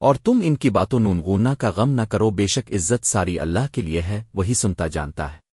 اور تم ان کی باتوں نونغونا کا غم نہ کرو، بے شک عزت ساری اللہ کے لیے ہے، وہی سنتا جانتا ہے۔